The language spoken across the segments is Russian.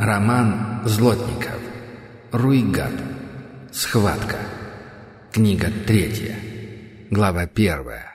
Роман Злотников. Руигат. Схватка. Книга третья. Глава первая.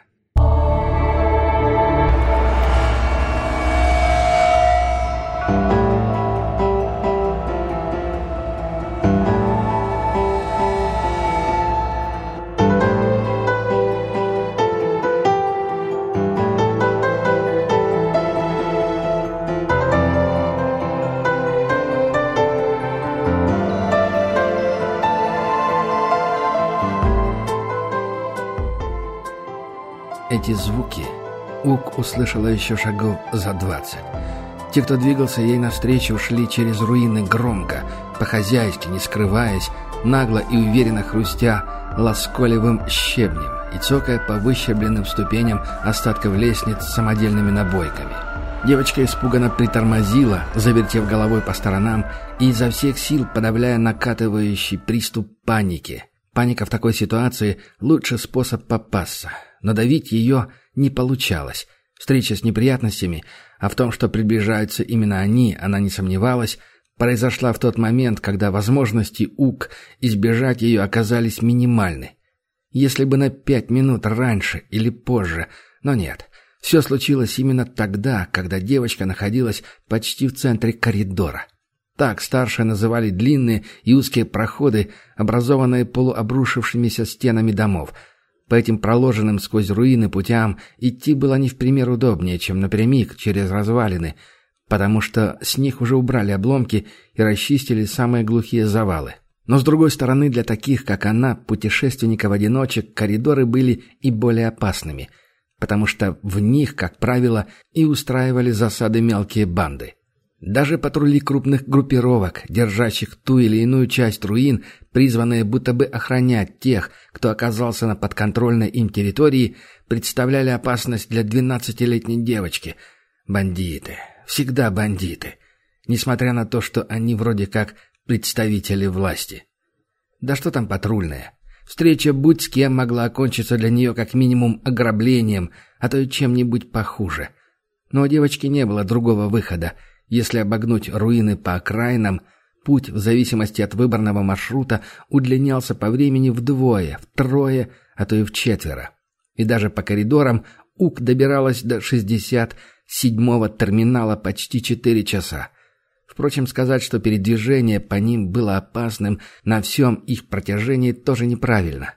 Эти звуки Ук услышала еще шагов за двадцать. Те, кто двигался ей навстречу, шли через руины громко, по-хозяйски, не скрываясь, нагло и уверенно хрустя лосколевым щебнем и цокая по выщебленным ступеням остатков лестниц с самодельными набойками. Девочка испуганно притормозила, завертев головой по сторонам и изо всех сил подавляя накатывающий приступ паники. Паника в такой ситуации – лучший способ попасться. Надавить ее не получалось. Встреча с неприятностями, а в том, что приближаются именно они, она не сомневалась, произошла в тот момент, когда возможности УК избежать ее оказались минимальны. Если бы на пять минут раньше или позже, но нет. Все случилось именно тогда, когда девочка находилась почти в центре коридора. Так старшие называли длинные и узкие проходы, образованные полуобрушившимися стенами домов – по этим проложенным сквозь руины путям идти было не в пример удобнее, чем напрямик через развалины, потому что с них уже убрали обломки и расчистили самые глухие завалы. Но с другой стороны, для таких, как она, путешественников-одиночек, коридоры были и более опасными, потому что в них, как правило, и устраивали засады мелкие банды. Даже патрули крупных группировок, держащих ту или иную часть руин, призванные будто бы охранять тех, кто оказался на подконтрольной им территории, представляли опасность для двенадцатилетней девочки. Бандиты. Всегда бандиты. Несмотря на то, что они вроде как представители власти. Да что там патрульные? Встреча будь с кем могла окончиться для нее как минимум ограблением, а то и чем-нибудь похуже. Но у девочки не было другого выхода — если обогнуть руины по окраинам, путь, в зависимости от выбранного маршрута, удлинялся по времени вдвое, втрое, а то и в четверо. И даже по коридорам УК добиралась до 67-го терминала почти 4 часа. Впрочем, сказать, что передвижение по ним было опасным на всем их протяжении, тоже неправильно.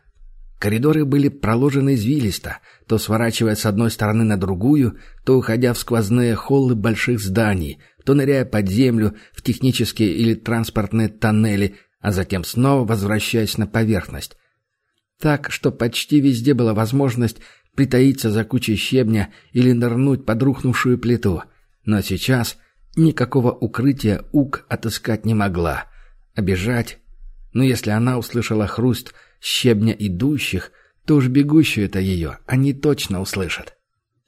Коридоры были проложены извилисто, то сворачивая с одной стороны на другую, то уходя в сквозные холлы больших зданий, то ныряя под землю в технические или транспортные тоннели, а затем снова возвращаясь на поверхность. Так, что почти везде была возможность притаиться за кучей щебня или нырнуть под рухнувшую плиту. Но сейчас никакого укрытия Ук отыскать не могла. Обежать? Но если она услышала хруст щебня идущих, то уж бегущую-то ее они точно услышат.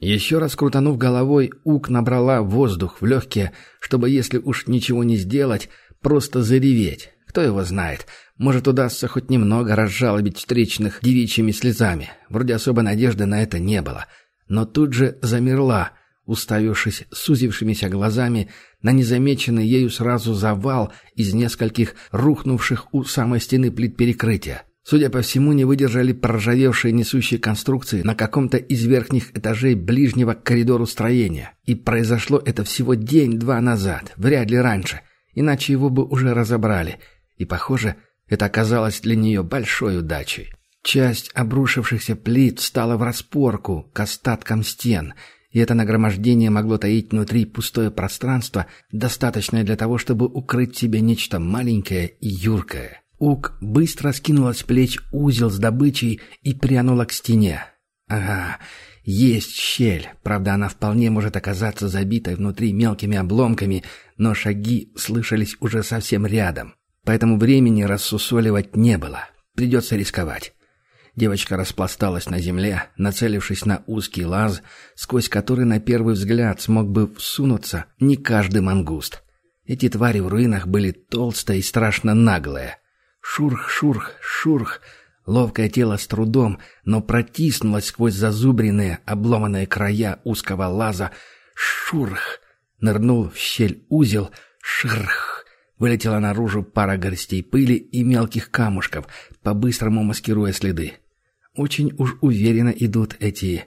Еще раз крутанув головой, Ук набрала воздух в легкие, чтобы, если уж ничего не сделать, просто зареветь. Кто его знает, может удастся хоть немного разжалобить встречных девичьими слезами. Вроде особой надежды на это не было. Но тут же замерла, уставившись сузившимися глазами на незамеченный ею сразу завал из нескольких рухнувших у самой стены плит перекрытия. Судя по всему, не выдержали проржавевшие несущие конструкции на каком-то из верхних этажей ближнего к коридору строения. И произошло это всего день-два назад, вряд ли раньше, иначе его бы уже разобрали. И, похоже, это оказалось для нее большой удачей. Часть обрушившихся плит стала в распорку к остаткам стен, и это нагромождение могло таить внутри пустое пространство, достаточное для того, чтобы укрыть себе нечто маленькое и юркое. Ук быстро скинула с плеч узел с добычей и прянула к стене. Ага, Есть щель, правда, она вполне может оказаться забитой внутри мелкими обломками, но шаги слышались уже совсем рядом. Поэтому времени рассусоливать не было. Придется рисковать. Девочка распласталась на земле, нацелившись на узкий лаз, сквозь который на первый взгляд смог бы всунуться не каждый мангуст. Эти твари в руинах были толстые и страшно наглые. Шурх, шурх, шурх. Ловкое тело с трудом, но протиснулось сквозь зазубренные, обломанные края узкого лаза. Шурх. Нырнул в щель узел. Шрх. Вылетела наружу пара горстей пыли и мелких камушков, по-быстрому маскируя следы. Очень уж уверенно идут эти...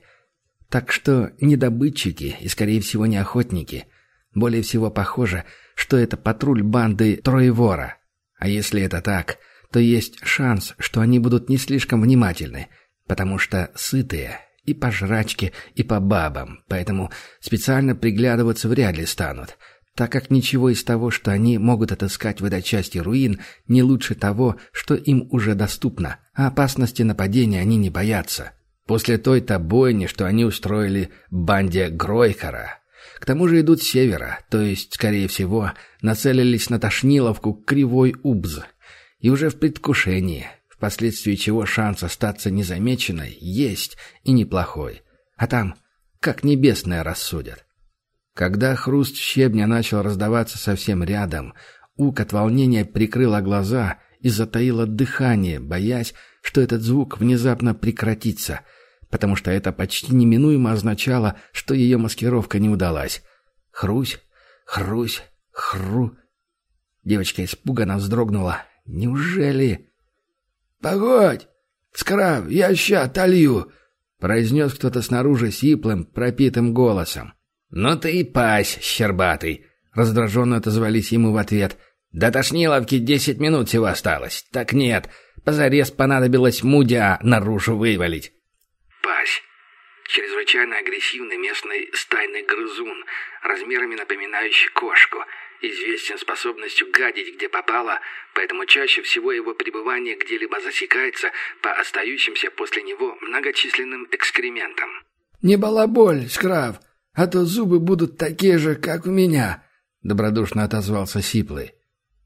Так что не добытчики и, скорее всего, не охотники. Более всего похоже, что это патруль банды Троевора. А если это так, то есть шанс, что они будут не слишком внимательны, потому что сытые и по жрачке, и по бабам, поэтому специально приглядываться вряд ли станут — так как ничего из того, что они могут отыскать в этой части руин, не лучше того, что им уже доступно, а опасности нападения они не боятся. После той-то бойни, что они устроили банде Гройкара. К тому же идут с севера, то есть, скорее всего, нацелились на Тошниловку Кривой Убз. И уже в предвкушении, впоследствии чего шанс остаться незамеченной есть и неплохой. А там, как небесное рассудят. Когда хруст щебня начал раздаваться совсем рядом, Ук от волнения прикрыла глаза и затаила дыхание, боясь, что этот звук внезапно прекратится, потому что это почти неминуемо означало, что ее маскировка не удалась. Хрусь, хрусь, хру. Девочка испуганно вздрогнула. «Неужели?» «Погодь! Скрав, я ща толью!» — произнес кто-то снаружи сиплым, пропитым голосом. «Ну ты и пась, щербатый!» — раздраженно отозвались ему в ответ. «До Тошниловки десять минут всего осталось. Так нет, позарез понадобилось мудя наружу вывалить». «Пась. Чрезвычайно агрессивный местный стайный грызун, размерами напоминающий кошку, известен способностью гадить где попало, поэтому чаще всего его пребывание где-либо засекается по остающимся после него многочисленным экскрементам». «Не балаболь, Скрав!» а то зубы будут такие же, как у меня», — добродушно отозвался Сиплый.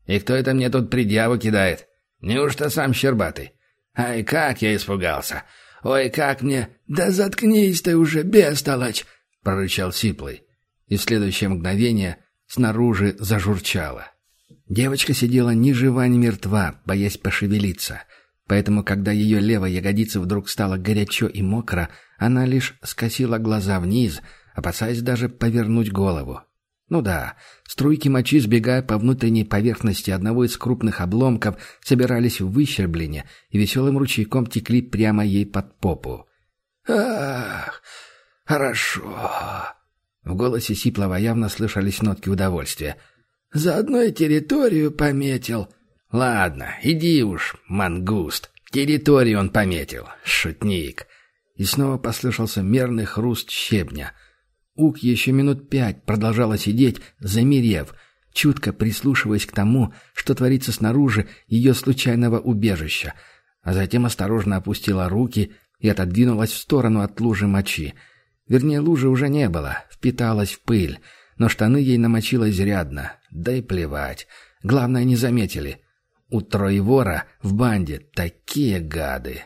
«И кто это мне тут предъяву кидает? Неужто сам Щербатый? Ай, как я испугался! Ой, как мне... Да заткнись ты уже, бестолочь!» — прорычал Сиплый. И в следующее мгновение снаружи зажурчало. Девочка сидела ни жива, ни мертва, боясь пошевелиться. Поэтому, когда ее левая ягодица вдруг стала горячо и мокро, она лишь скосила глаза вниз — опасаясь даже повернуть голову. Ну да, струйки мочи, сбегая по внутренней поверхности одного из крупных обломков, собирались в выщерблене и веселым ручейком текли прямо ей под попу. «Ах, хорошо!» В голосе Сиплова явно слышались нотки удовольствия. «Заодно и территорию пометил». «Ладно, иди уж, мангуст. Территорию он пометил, шутник». И снова послышался мерный хруст щебня — Ук еще минут пять продолжала сидеть, замерев, чутко прислушиваясь к тому, что творится снаружи ее случайного убежища, а затем осторожно опустила руки и отодвинулась в сторону от лужи мочи. Вернее, лужи уже не было, впиталась в пыль, но штаны ей намочило изрядно, да и плевать. Главное, не заметили. У Троевора в банде такие гады.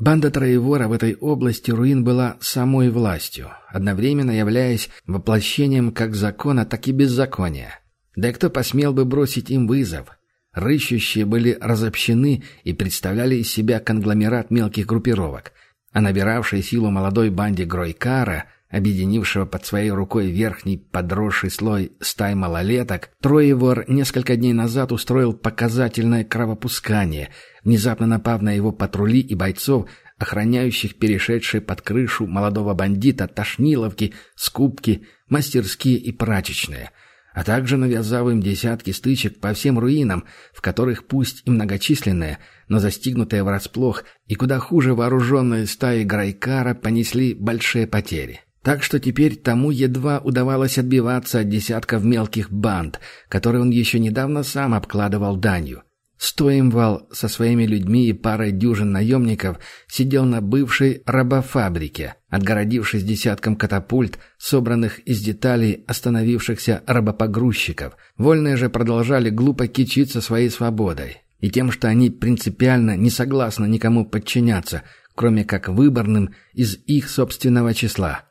Банда Троевора в этой области руин была самой властью, одновременно являясь воплощением как закона, так и беззакония. Да и кто посмел бы бросить им вызов? Рыщущие были разобщены и представляли из себя конгломерат мелких группировок, а набиравшей силу молодой банде Гройкара – объединившего под своей рукой верхний подросший слой стай малолеток, Троевор несколько дней назад устроил показательное кровопускание, внезапно напав на его патрули и бойцов, охраняющих перешедшие под крышу молодого бандита тошниловки, скупки, мастерские и прачечные, а также навязав им десятки стычек по всем руинам, в которых пусть и многочисленные, но застигнутые врасплох и куда хуже вооруженные стаи Грайкара понесли большие потери. Так что теперь тому едва удавалось отбиваться от десятков мелких банд, которые он еще недавно сам обкладывал данью. Стоимвал со своими людьми и парой дюжин наемников сидел на бывшей рабофабрике, отгородившись десятком катапульт, собранных из деталей остановившихся рабопогрузчиков. Вольные же продолжали глупо кичиться своей свободой и тем, что они принципиально не согласны никому подчиняться, кроме как выборным из их собственного числа.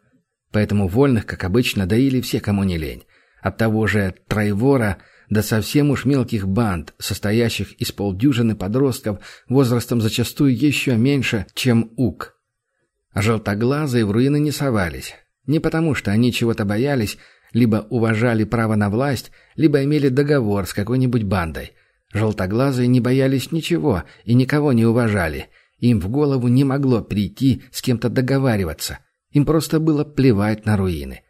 Поэтому вольных, как обычно, доили все, кому не лень. От того же Трайвора – до совсем уж мелких банд, состоящих из полдюжины подростков возрастом зачастую еще меньше, чем УК. Желтоглазые в руины не совались. Не потому, что они чего-то боялись, либо уважали право на власть, либо имели договор с какой-нибудь бандой. Желтоглазые не боялись ничего и никого не уважали. Им в голову не могло прийти с кем-то договариваться. Им просто было плевать на руины.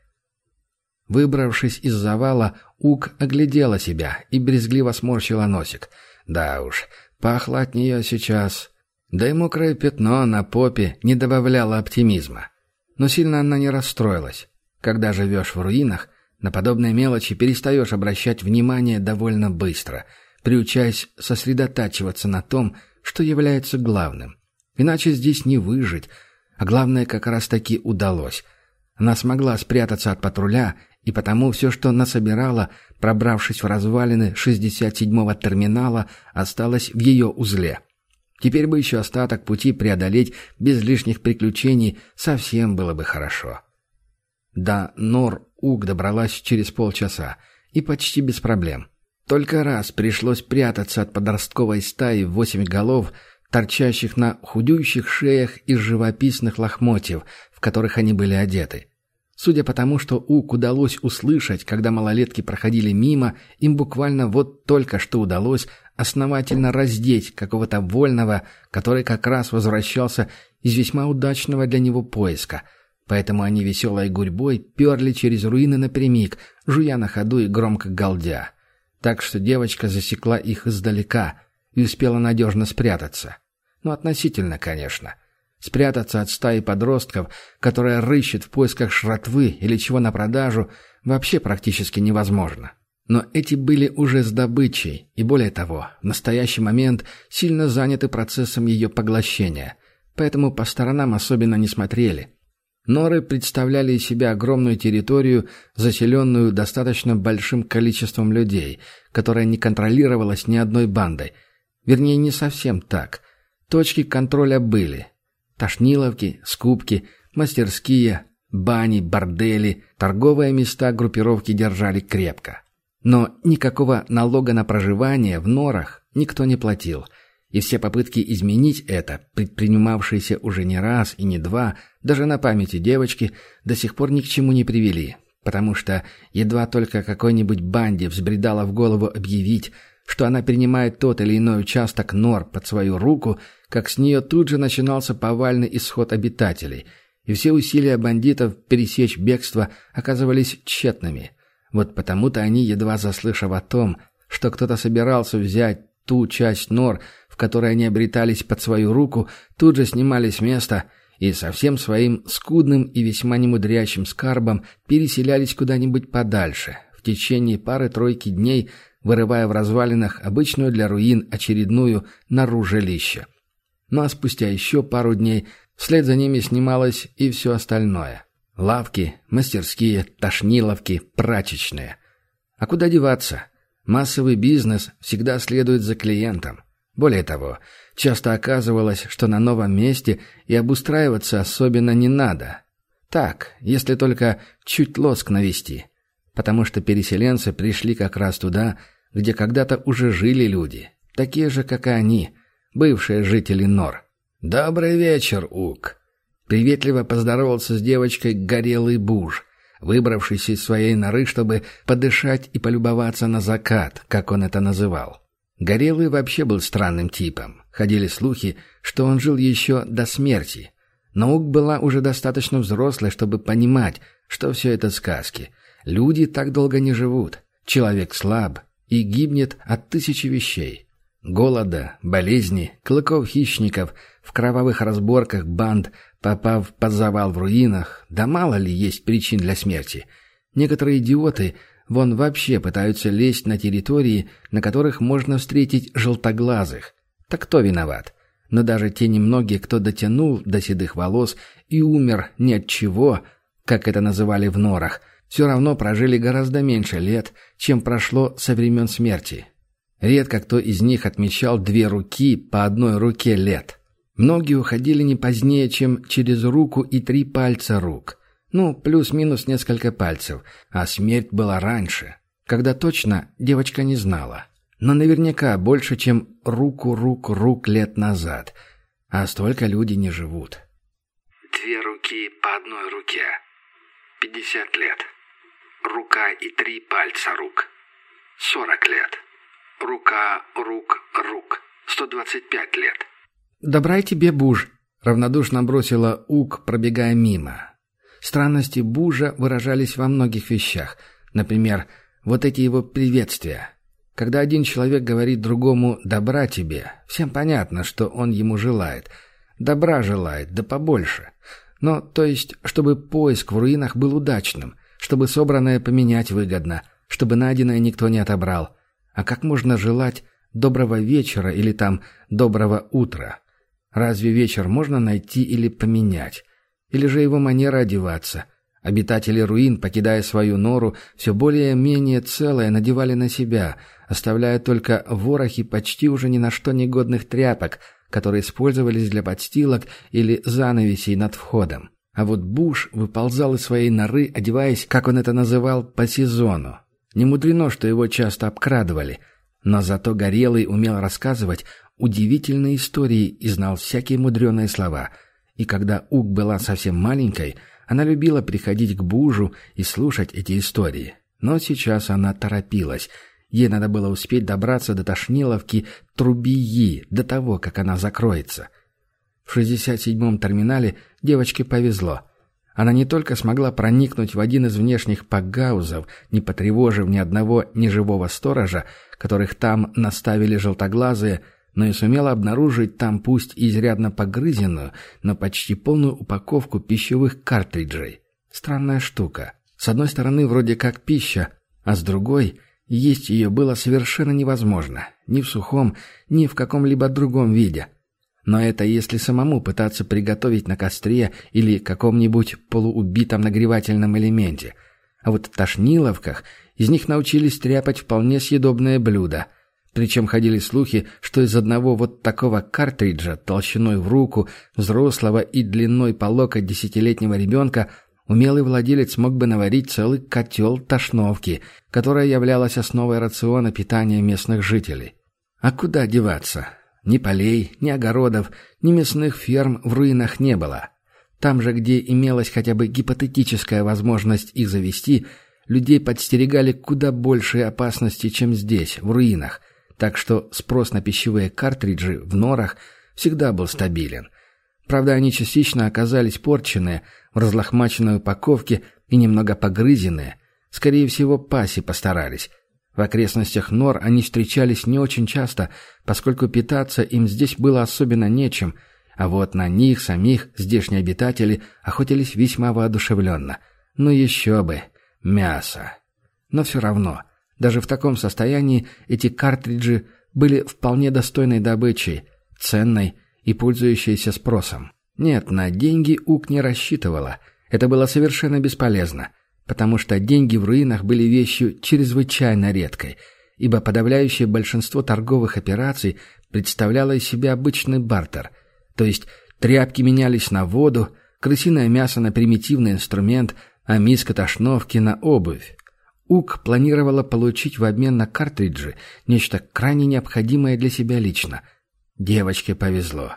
Выбравшись из завала, Ук оглядела себя и брезгливо сморщила носик. Да уж, пахло от нее сейчас. Да и мокрое пятно на попе не добавляло оптимизма. Но сильно она не расстроилась. Когда живешь в руинах, на подобные мелочи перестаешь обращать внимание довольно быстро, приучаясь сосредотачиваться на том, что является главным. Иначе здесь не выжить, а главное как раз таки удалось. Она смогла спрятаться от патруля и потому все, что насобирала, пробравшись в развалины 67-го терминала, осталось в ее узле. Теперь бы еще остаток пути преодолеть без лишних приключений совсем было бы хорошо. До Нор-Уг добралась через полчаса, и почти без проблем. Только раз пришлось прятаться от подростковой стаи в восемь голов, торчащих на худющих шеях из живописных лохмотьев, в которых они были одеты. Судя по тому, что Ук удалось услышать, когда малолетки проходили мимо, им буквально вот только что удалось основательно раздеть какого-то вольного, который как раз возвращался из весьма удачного для него поиска. Поэтому они веселой гурьбой перли через руины напрямик, жуя на ходу и громко галдя. Так что девочка засекла их издалека и успела надежно спрятаться. Ну, относительно, конечно. — Спрятаться от стаи подростков, которая рыщет в поисках шратвы или чего на продажу, вообще практически невозможно. Но эти были уже с добычей, и более того, в настоящий момент сильно заняты процессом ее поглощения, поэтому по сторонам особенно не смотрели. Норы представляли из себя огромную территорию, заселенную достаточно большим количеством людей, которая не контролировалась ни одной бандой. Вернее, не совсем так. Точки контроля были, Тошниловки, скупки, мастерские, бани, бордели, торговые места группировки держали крепко. Но никакого налога на проживание в норах никто не платил, и все попытки изменить это, предпринимавшиеся уже не раз и не два, даже на памяти девочки, до сих пор ни к чему не привели, потому что едва только какой-нибудь банде взбредало в голову объявить, что она принимает тот или иной участок нор под свою руку – как с нее тут же начинался повальный исход обитателей, и все усилия бандитов пересечь бегство оказывались тщетными. Вот потому-то они, едва заслышав о том, что кто-то собирался взять ту часть нор, в которой они обретались под свою руку, тут же снимали с места и со всем своим скудным и весьма немудрящим скарбом переселялись куда-нибудь подальше, в течение пары-тройки дней вырывая в развалинах обычную для руин очередную нору жилища. Ну а спустя еще пару дней вслед за ними снималось и все остальное. Лавки, мастерские, тошниловки, прачечные. А куда деваться? Массовый бизнес всегда следует за клиентом. Более того, часто оказывалось, что на новом месте и обустраиваться особенно не надо. Так, если только чуть лоск навести. Потому что переселенцы пришли как раз туда, где когда-то уже жили люди, такие же, как и они, бывшие жители Нор. «Добрый вечер, Ук!» Приветливо поздоровался с девочкой Горелый Буш, выбравшийся из своей норы, чтобы подышать и полюбоваться на закат, как он это называл. Горелый вообще был странным типом. Ходили слухи, что он жил еще до смерти. Но Ук была уже достаточно взрослой, чтобы понимать, что все это сказки. Люди так долго не живут. Человек слаб и гибнет от тысячи вещей. Голода, болезни, клыков хищников, в кровавых разборках банд, попав под завал в руинах, да мало ли есть причин для смерти. Некоторые идиоты Вон вообще пытаются лезть на территории, на которых можно встретить желтоглазых. Так кто виноват? Но даже те немногие, кто дотянул до седых волос и умер ни от чего, как это называли в норах, все равно прожили гораздо меньше лет, чем прошло со времен смерти. Редко кто из них отмечал две руки по одной руке лет. Многие уходили не позднее, чем через руку и три пальца рук. Ну, плюс-минус несколько пальцев, а смерть была раньше. Когда точно, девочка не знала. Но наверняка больше, чем руку-рук-рук лет назад. А столько люди не живут. Две руки по одной руке. Пятьдесят лет. Рука и три пальца рук. Сорок лет. Рука, рук, рук. Сто двадцать пять лет. «Добрай тебе, Буж!» — равнодушно бросила Ук, пробегая мимо. Странности Бужа выражались во многих вещах. Например, вот эти его приветствия. Когда один человек говорит другому «добра тебе», всем понятно, что он ему желает. Добра желает, да побольше. Но, то есть, чтобы поиск в руинах был удачным, чтобы собранное поменять выгодно, чтобы найденное никто не отобрал. А как можно желать доброго вечера или там доброго утра? Разве вечер можно найти или поменять? Или же его манера одеваться? Обитатели руин, покидая свою нору, все более-менее целое надевали на себя, оставляя только ворохи почти уже ни на что негодных тряпок, которые использовались для подстилок или занавесей над входом. А вот Буш выползал из своей норы, одеваясь, как он это называл, по сезону. Не мудрено, что его часто обкрадывали, но зато Горелый умел рассказывать удивительные истории и знал всякие мудреные слова — и когда Уг была совсем маленькой, она любила приходить к Бужу и слушать эти истории. Но сейчас она торопилась. Ей надо было успеть добраться до Тошниловки Трубии, до того, как она закроется. В 67-м терминале девочке повезло. Она не только смогла проникнуть в один из внешних пагаузов, не потревожив ни одного неживого сторожа, которых там наставили желтоглазые, но и сумела обнаружить там пусть изрядно погрызенную, но почти полную упаковку пищевых картриджей. Странная штука. С одной стороны, вроде как пища, а с другой, есть ее было совершенно невозможно. Ни в сухом, ни в каком-либо другом виде. Но это если самому пытаться приготовить на костре или каком-нибудь полуубитом нагревательном элементе. А вот в тошниловках из них научились тряпать вполне съедобное блюдо – причем ходили слухи, что из одного вот такого картриджа толщиной в руку взрослого и длиной по локоть десятилетнего ребенка умелый владелец мог бы наварить целый котел тошновки, которая являлась основой рациона питания местных жителей. А куда деваться? Ни полей, ни огородов, ни мясных ферм в руинах не было. Там же, где имелась хотя бы гипотетическая возможность их завести, людей подстерегали куда большие опасности, чем здесь, в руинах, так что спрос на пищевые картриджи в норах всегда был стабилен. Правда, они частично оказались порченные, в разлохмаченной упаковке и немного погрызенные. Скорее всего, паси постарались. В окрестностях нор они встречались не очень часто, поскольку питаться им здесь было особенно нечем, а вот на них самих здешние обитатели охотились весьма воодушевленно. Ну еще бы, мясо. Но все равно, даже в таком состоянии эти картриджи были вполне достойной добычей, ценной и пользующейся спросом. Нет, на деньги Ук не рассчитывала. Это было совершенно бесполезно, потому что деньги в руинах были вещью чрезвычайно редкой, ибо подавляющее большинство торговых операций представляло из себя обычный бартер, то есть тряпки менялись на воду, крысиное мясо на примитивный инструмент, а миска тошновки на обувь. УК планировала получить в обмен на картриджи нечто крайне необходимое для себя лично. Девочке повезло.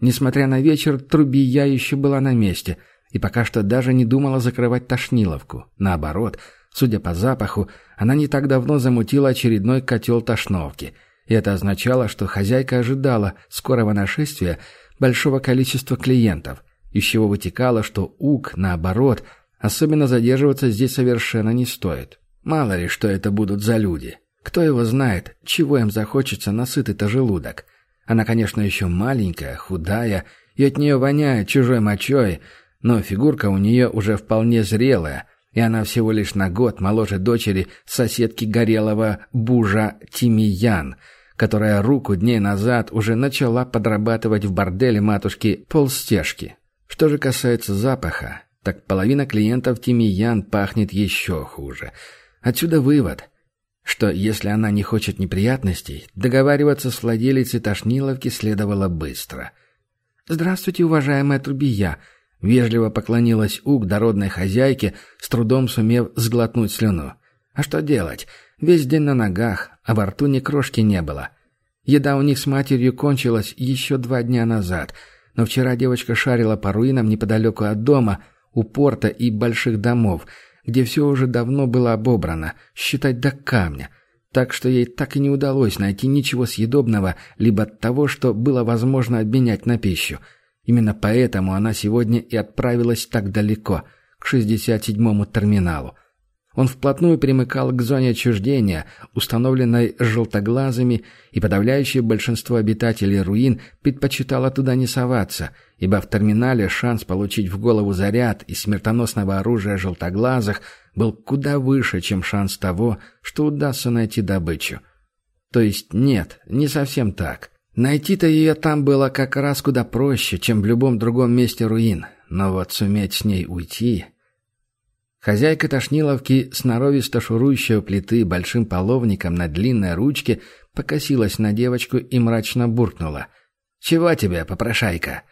Несмотря на вечер, Трубия еще была на месте и пока что даже не думала закрывать тошниловку. Наоборот, судя по запаху, она не так давно замутила очередной котел тошновки. И это означало, что хозяйка ожидала скорого нашествия большого количества клиентов, из чего вытекало, что УК, наоборот, особенно задерживаться здесь совершенно не стоит. Мало ли, что это будут за люди. Кто его знает, чего им захочется насытый-то желудок. Она, конечно, еще маленькая, худая, и от нее воняет чужой мочой, но фигурка у нее уже вполне зрелая, и она всего лишь на год моложе дочери соседки Горелого Бужа Тимиян, которая руку дней назад уже начала подрабатывать в борделе матушки Полстежки. Что же касается запаха, так половина клиентов Тимиян пахнет еще хуже. Отсюда вывод, что если она не хочет неприятностей, договариваться с владелицей Тошниловки следовало быстро. «Здравствуйте, уважаемая Трубия!» — вежливо поклонилась Уг дородной хозяйке, с трудом сумев сглотнуть слюну. «А что делать? Весь день на ногах, а во рту ни крошки не было. Еда у них с матерью кончилась еще два дня назад — но вчера девочка шарила по руинам неподалеку от дома, у порта и больших домов, где все уже давно было обобрано, считать до камня. Так что ей так и не удалось найти ничего съедобного, либо того, что было возможно обменять на пищу. Именно поэтому она сегодня и отправилась так далеко, к 67-му терминалу. Он вплотную примыкал к зоне отчуждения, установленной желтоглазыми, и подавляющее большинство обитателей руин предпочитало туда не соваться, ибо в терминале шанс получить в голову заряд из смертоносного оружия желтоглазых был куда выше, чем шанс того, что удастся найти добычу. То есть нет, не совсем так. Найти-то ее там было как раз куда проще, чем в любом другом месте руин, но вот суметь с ней уйти... Хозяйка Тошниловки, сноровисто шурующая у плиты большим половником на длинной ручке, покосилась на девочку и мрачно буркнула. «Чего тебе, попрошайка?»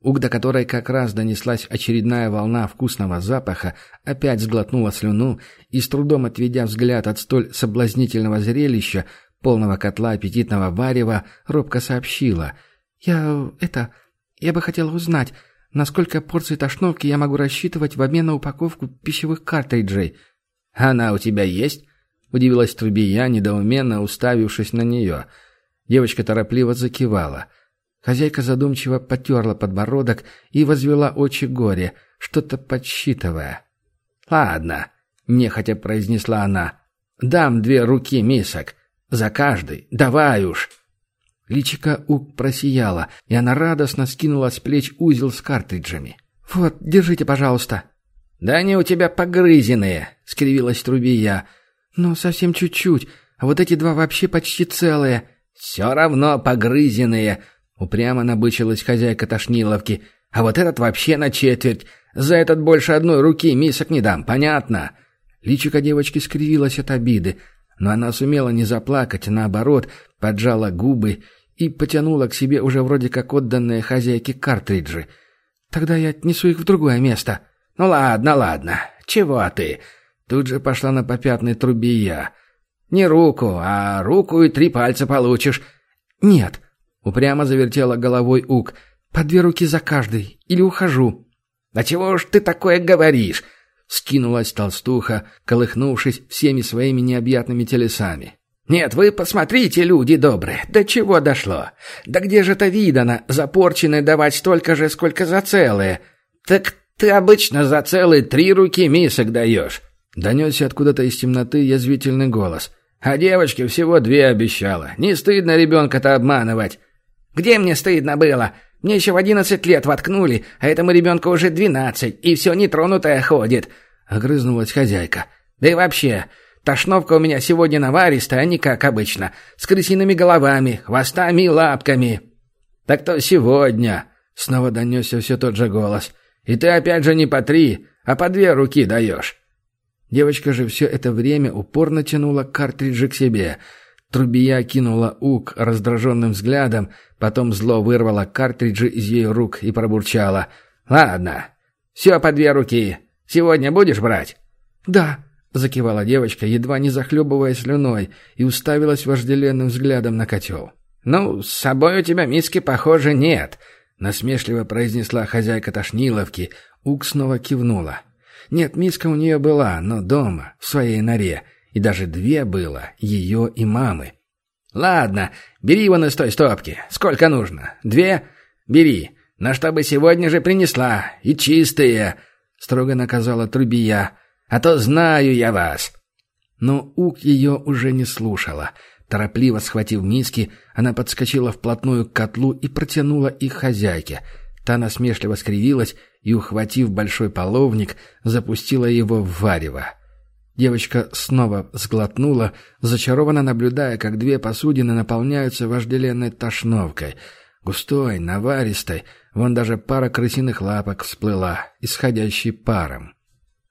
Уг, до которой как раз донеслась очередная волна вкусного запаха, опять сглотнула слюну и, с трудом отведя взгляд от столь соблазнительного зрелища, полного котла аппетитного варева, робко сообщила. «Я... это... я бы хотела узнать, на сколько порций тошновки я могу рассчитывать в обмен на упаковку пищевых картриджей? Она у тебя есть? Удивилась Трубия, недоуменно уставившись на нее. Девочка торопливо закивала. Хозяйка задумчиво потерла подбородок и возвела очи горе, что-то подсчитывая. «Ладно», — нехотя произнесла она, — «дам две руки мисок. За каждый. Давай уж». Личика Ук просияла, и она радостно скинула с плеч узел с картриджами. «Вот, держите, пожалуйста». «Да они у тебя погрызенные», — скривилась Трубия. «Ну, совсем чуть-чуть, а вот эти два вообще почти целые». «Все равно погрызенные», — упрямо набычилась хозяйка Тошниловки. «А вот этот вообще на четверть. За этот больше одной руки мисок не дам, понятно?» Личико девочки скривилось от обиды, но она сумела не заплакать, наоборот, поджала губы и потянула к себе уже вроде как отданные хозяйке картриджи. «Тогда я отнесу их в другое место». «Ну ладно, ладно. Чего ты?» Тут же пошла на попятной трубе я. «Не руку, а руку и три пальца получишь». «Нет», — упрямо завертела головой Ук. «По две руки за каждый. Или ухожу». «Да чего уж ты такое говоришь?» Скинулась толстуха, колыхнувшись всеми своими необъятными телесами. «Нет, вы посмотрите, люди добрые, до чего дошло? Да где же это видано, запорченное давать столько же, сколько за целые? Так ты обычно за целые три руки мисок даешь!» Донесся откуда-то из темноты язвительный голос. «А девочке всего две обещала. Не стыдно ребенка-то обманывать!» «Где мне стыдно было? Мне еще в одиннадцать лет воткнули, а этому ребенку уже двенадцать, и все нетронутое ходит!» Огрызнулась хозяйка. «Да и вообще, Тошновка у меня сегодня наваристая, а не как обычно, с крысиными головами, хвостами и лапками. Так то сегодня, снова донесся все тот же голос. И ты опять же не по три, а по две руки даешь. Девочка же все это время упорно тянула картриджи к себе. Трубия кинула ук раздраженным взглядом, потом зло вырвала картриджи из ее рук и пробурчала. «Ладно, все по две руки. Сегодня будешь брать?» «Да», — закивала девочка, едва не захлебывая слюной, и уставилась вожделенным взглядом на котел. «Ну, с собой у тебя миски, похоже, нет», — насмешливо произнесла хозяйка Тошниловки. Ук снова кивнула. «Нет, миска у нее была, но дома, в своей норе, и даже две было, ее и мамы». «Ладно, бери вон из той стопки. Сколько нужно? Две? Бери. На чтобы сегодня же принесла. И чистые», — строго наказала Трубия, — а то знаю я вас!» Но Ук ее уже не слушала. Торопливо схватив миски, она подскочила вплотную к котлу и протянула их хозяйке. Та насмешливо скривилась и, ухватив большой половник, запустила его в варево. Девочка снова сглотнула, зачарованно наблюдая, как две посудины наполняются вожделенной тошновкой. Густой, наваристой, вон даже пара крысиных лапок всплыла, исходящей паром.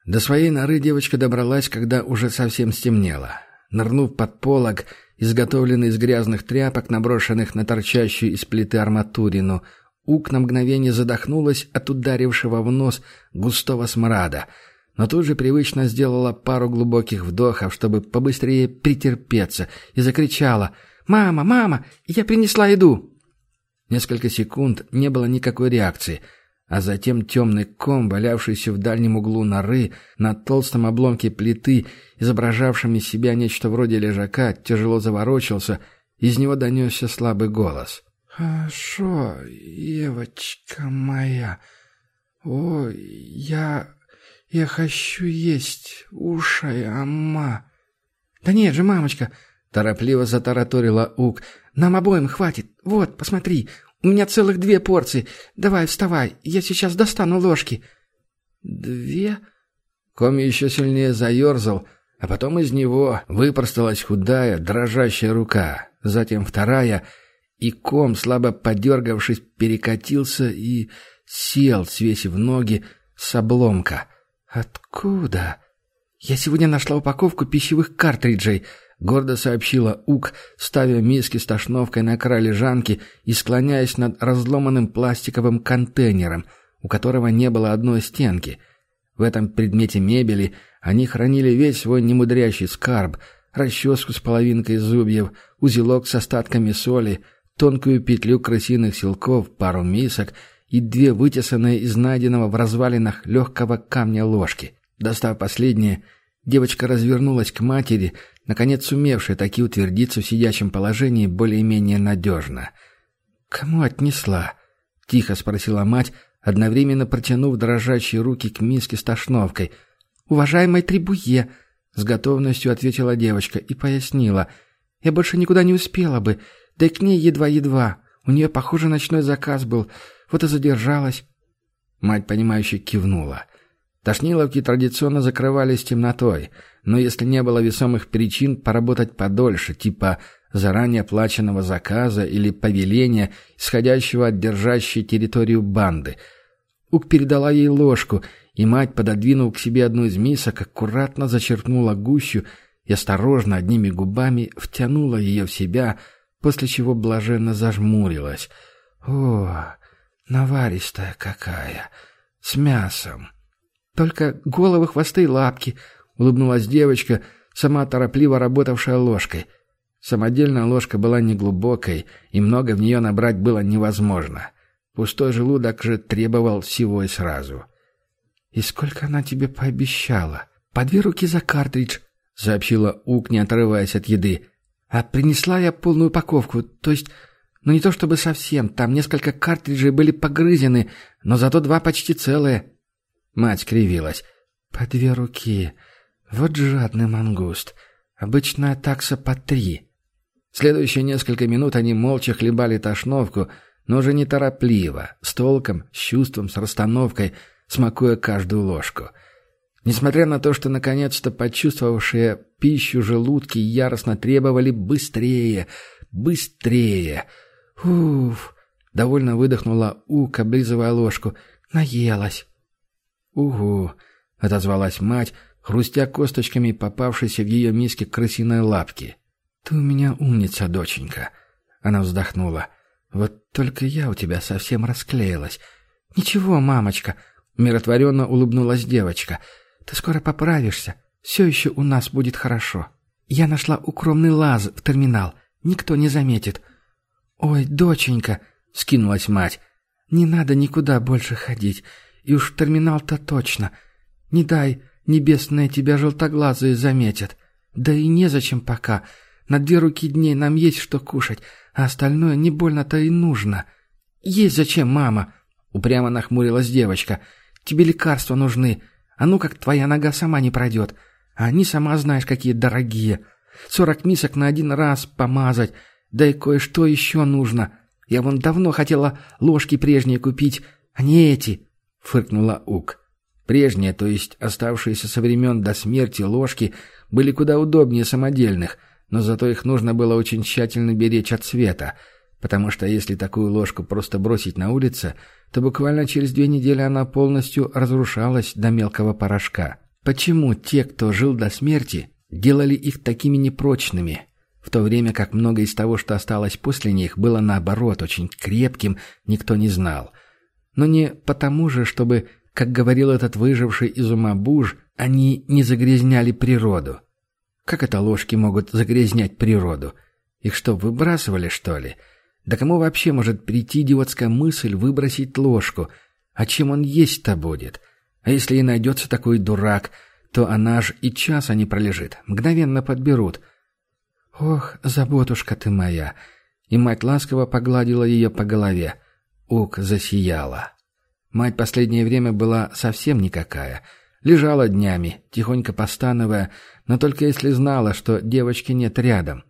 До своей норы девочка добралась, когда уже совсем стемнело. Нырнув под полог, изготовленный из грязных тряпок, наброшенных на торчащую из плиты арматурину, Ук на мгновение задохнулась от ударившего в нос густого смрада, но тут же привычно сделала пару глубоких вдохов, чтобы побыстрее претерпеться, и закричала «Мама, мама, я принесла еду!» Несколько секунд не было никакой реакции, а затем темный ком, валявшийся в дальнем углу норы, на толстом обломке плиты, изображавшем из себя нечто вроде лежака, тяжело заворочился, из него донесся слабый голос — «Хорошо, девочка моя. Ой, я... я хочу есть, ушай, ама». «Да нет же, мамочка!» — торопливо затараторила Ук. «Нам обоим хватит. Вот, посмотри, у меня целых две порции. Давай, вставай, я сейчас достану ложки». «Две?» Коми еще сильнее заерзал, а потом из него выпросталась худая, дрожащая рука, затем вторая — и ком, слабо подергавшись, перекатился и сел, свесив ноги с обломка. «Откуда?» «Я сегодня нашла упаковку пищевых картриджей», — гордо сообщила Ук, ставя миски с тошновкой на край лежанки и склоняясь над разломанным пластиковым контейнером, у которого не было одной стенки. В этом предмете мебели они хранили весь свой немудрящий скарб, расческу с половинкой зубьев, узелок с остатками соли — тонкую петлю крысиных силков, пару мисок и две вытесанные из найденного в развалинах легкого камня ложки. Достав последнее, девочка развернулась к матери, наконец сумевшей таки утвердиться в сидячем положении более-менее надежно. «Кому отнесла?» — тихо спросила мать, одновременно протянув дрожащие руки к миске с тошновкой. «Уважаемой Трибуе!» — с готовностью ответила девочка и пояснила. «Я больше никуда не успела бы. Да и к ней едва-едва. У нее, похоже, ночной заказ был. Вот и задержалась. Мать, понимающе кивнула. Тошниловки традиционно закрывались темнотой, но если не было весомых причин поработать подольше, типа заранее оплаченного заказа или повеления, исходящего от держащей территорию банды. Ук передала ей ложку, и мать, пододвинув к себе одну из мисок, аккуратно зачерпнула гущу и осторожно одними губами втянула ее в себя, после чего блаженно зажмурилась. «О, наваристая какая! С мясом!» «Только головы, хвосты и лапки!» — улыбнулась девочка, сама торопливо работавшая ложкой. Самодельная ложка была неглубокой, и много в нее набрать было невозможно. Пустой желудок же требовал всего и сразу. «И сколько она тебе пообещала?» «По две руки за картридж», — сообщила Ук, не отрываясь от еды. А принесла я полную упаковку, то есть, ну не то чтобы совсем, там несколько картриджей были погрызены, но зато два почти целые. Мать кривилась. По две руки. Вот жадный мангуст. Обычная такса по три. Следующие несколько минут они молча хлебали тошновку, но уже неторопливо, с толком, с чувством, с расстановкой, смакуя каждую ложку — Несмотря на то, что наконец-то почувствовавшие пищу желудки яростно требовали быстрее, быстрее. Уф! Довольно выдохнула Ука, облизывая ложку. Наелась. Угу! Отозвалась мать, хрустя косточками попавшейся в ее миске крысиной лапки. «Ты у меня умница, доченька!» Она вздохнула. «Вот только я у тебя совсем расклеилась». «Ничего, мамочка!» Миротворенно улыбнулась девочка. Ты скоро поправишься. Все еще у нас будет хорошо. Я нашла укромный лаз в терминал. Никто не заметит. Ой, доченька, скинулась мать. Не надо никуда больше ходить. И уж терминал-то точно. Не дай, небесные тебя желтоглазые заметят. Да и незачем пока. На две руки дней нам есть что кушать, а остальное не больно-то и нужно. Есть зачем, мама? Упрямо нахмурилась девочка. Тебе лекарства нужны. А ну как твоя нога сама не пройдет. А они сама знаешь, какие дорогие. Сорок мисок на один раз помазать. Да и кое-что еще нужно. Я вон давно хотела ложки прежние купить, а не эти. — фыркнула Ук. Прежние, то есть оставшиеся со времен до смерти ложки, были куда удобнее самодельных, но зато их нужно было очень тщательно беречь от света, потому что если такую ложку просто бросить на улице, то буквально через две недели она полностью разрушалась до мелкого порошка. Почему те, кто жил до смерти, делали их такими непрочными, в то время как многое из того, что осталось после них, было наоборот очень крепким, никто не знал. Но не потому же, чтобы, как говорил этот выживший из ума Буж, они не загрязняли природу. Как это ложки могут загрязнять природу? Их что, выбрасывали, что ли? Да кому вообще может прийти идиотская мысль выбросить ложку? А чем он есть-то будет? А если и найдется такой дурак, то она ж и часа не пролежит, мгновенно подберут. «Ох, заботушка ты моя!» И мать ласково погладила ее по голове. Ук засияла. Мать последнее время была совсем никакая. Лежала днями, тихонько постановая, но только если знала, что девочки нет рядом.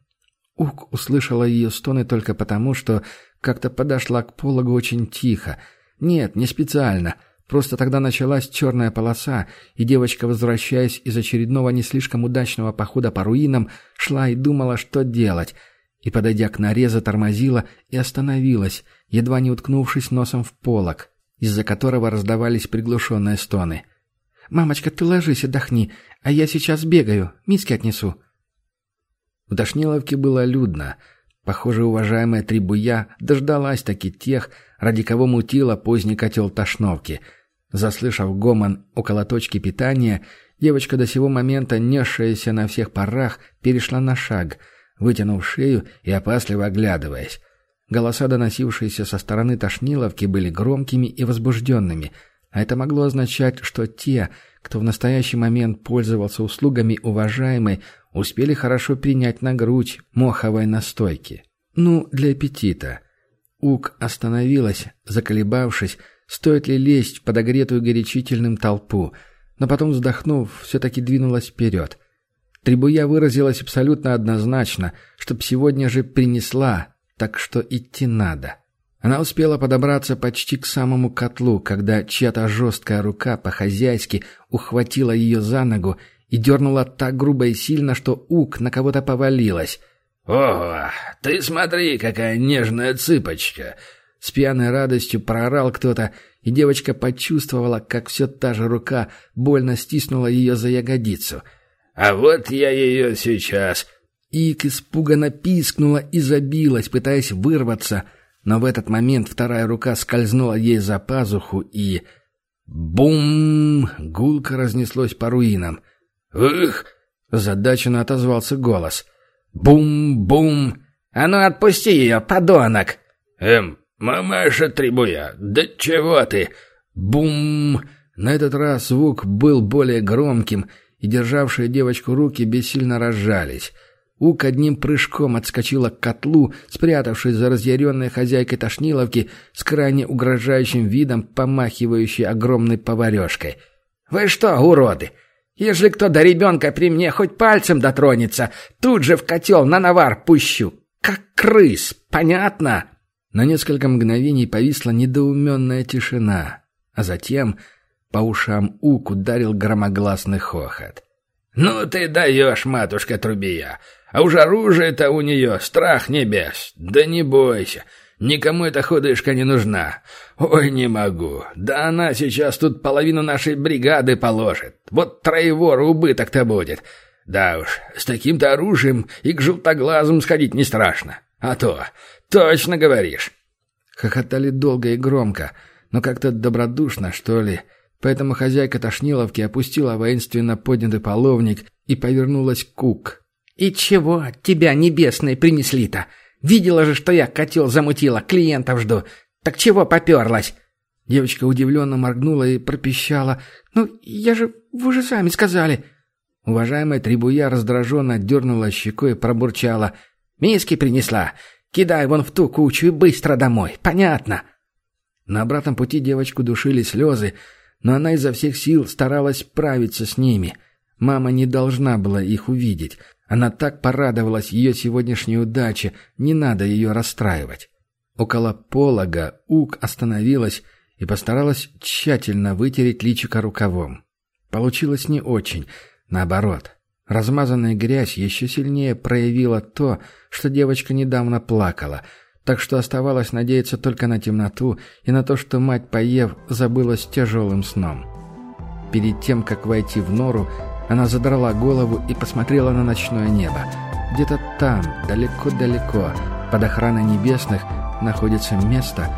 Ук услышала ее стоны только потому, что как-то подошла к пологу очень тихо. Нет, не специально — Просто тогда началась черная полоса, и девочка, возвращаясь из очередного не слишком удачного похода по руинам, шла и думала, что делать. И, подойдя к норе, затормозила и остановилась, едва не уткнувшись носом в полок, из-за которого раздавались приглушенные стоны. «Мамочка, ты ложись, отдохни, а я сейчас бегаю, миски отнесу». В Дошниловке было людно. Похоже, уважаемая Трибуя дождалась таки тех, ради кого мутила поздний котел Тошновки — Заслышав гомон около точки питания, девочка до сего момента, несшаяся на всех парах, перешла на шаг, вытянув шею и опасливо оглядываясь. Голоса, доносившиеся со стороны Тошниловки, были громкими и возбужденными, а это могло означать, что те, кто в настоящий момент пользовался услугами уважаемой, успели хорошо принять на грудь моховой настойки. Ну, для аппетита. Ук остановилась, заколебавшись, Стоит ли лезть в подогретую горячительным толпу? Но потом, вздохнув, все-таки двинулась вперед. Трибуя выразилась абсолютно однозначно, чтоб сегодня же принесла, так что идти надо. Она успела подобраться почти к самому котлу, когда чья-то жесткая рука по-хозяйски ухватила ее за ногу и дернула так грубо и сильно, что ук на кого-то повалилась. «Ого, ты смотри, какая нежная цыпочка! С пьяной радостью проорал кто-то, и девочка почувствовала, как все та же рука больно стиснула ее за ягодицу. «А вот я ее сейчас!» Ик испуганно пискнула и забилась, пытаясь вырваться, но в этот момент вторая рука скользнула ей за пазуху и... Бум! Гулко разнеслось по руинам. «Ух!» — задаченно отозвался голос. «Бум-бум!» «А ну отпусти ее, подонок!» «Эм, «Мамаша Трибуя, да чего ты?» Бум! На этот раз звук был более громким, и державшие девочку руки бессильно разжались. Ук одним прыжком отскочила к котлу, спрятавшись за разъяренной хозяйкой Тошниловки с крайне угрожающим видом, помахивающей огромной поварешкой. «Вы что, уроды? Если кто до ребенка при мне хоть пальцем дотронется, тут же в котел на навар пущу. Как крыс, понятно?» На несколько мгновений повисла недоуменная тишина, а затем по ушам Ук ударил громогласный хохот. «Ну ты даешь, матушка Трубия! А уж оружие-то у нее страх небес! Да не бойся, никому эта худышка не нужна! Ой, не могу! Да она сейчас тут половину нашей бригады положит! Вот троевор убыток-то будет! Да уж, с таким-то оружием и к желтоглазым сходить не страшно! А то «Точно говоришь!» Хохотали долго и громко, но как-то добродушно, что ли. Поэтому хозяйка Тошниловки опустила воинственно поднятый половник и повернулась к Кук. «И чего тебя небесные принесли-то? Видела же, что я котел замутила, клиентов жду. Так чего поперлась?» Девочка удивленно моргнула и пропищала. «Ну, я же... Вы же сами сказали...» Уважаемая Трибуя раздраженно дернула щекой и пробурчала. «Миски принесла. Кидай вон в ту кучу и быстро домой. Понятно?» На обратном пути девочку душили слезы, но она изо всех сил старалась справиться с ними. Мама не должна была их увидеть. Она так порадовалась ее сегодняшней удаче, не надо ее расстраивать. Около полога Ук остановилась и постаралась тщательно вытереть личико рукавом. Получилось не очень, наоборот. Размазанная грязь еще сильнее проявила то, что девочка недавно плакала, так что оставалось надеяться только на темноту и на то, что мать, поев, забылась тяжелым сном. Перед тем, как войти в нору, она задрала голову и посмотрела на ночное небо. Где-то там, далеко-далеко, под охраной небесных, находится место,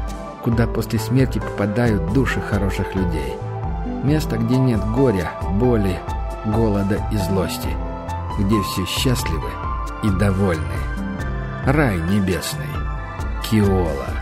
куда после смерти попадают души хороших людей. Место, где нет горя, боли, голода и злости. Где все счастливы и довольны. Рай небесный. Киола.